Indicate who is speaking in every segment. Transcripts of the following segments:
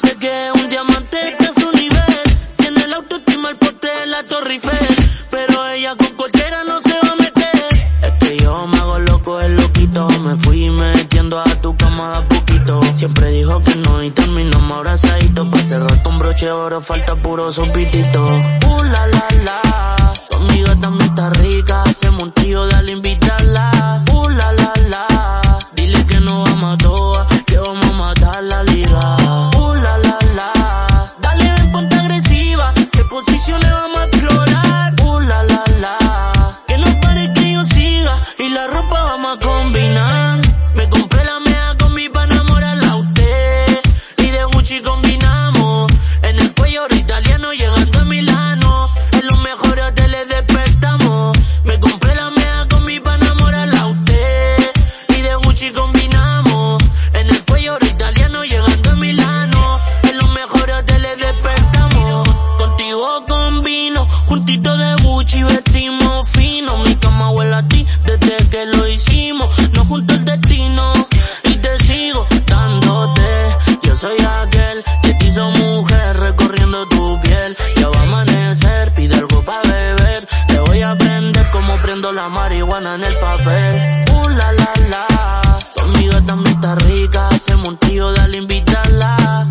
Speaker 1: dice que un diamante está a su nivel. Tiene el autoestima al poste de la Torre Eiffel. Pero ella con cualquiera no se va a meter. Es que yo me hago loco, el loquito. Me fui metiendo a tu cama a poquito. Siempre dijo que no y terminamos abrazaditos. Pa' cerrar con broche oro falta puro sopitito. Uh, la la la. Conmigo también está rica. Hacemos un trío de alimentos marihuana en el papel. Uh, la, la, la. Tu amiga también está rica, se montillo, dale, invitarla.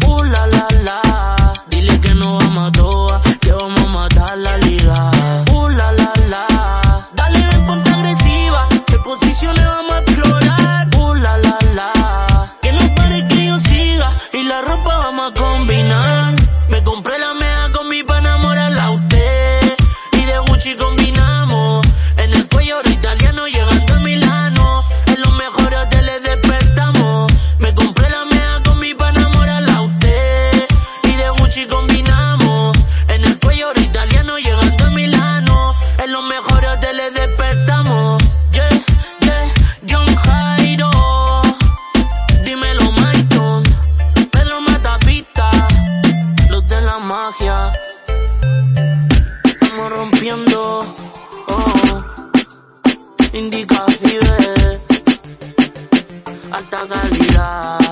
Speaker 1: indica fiel, alta calidad.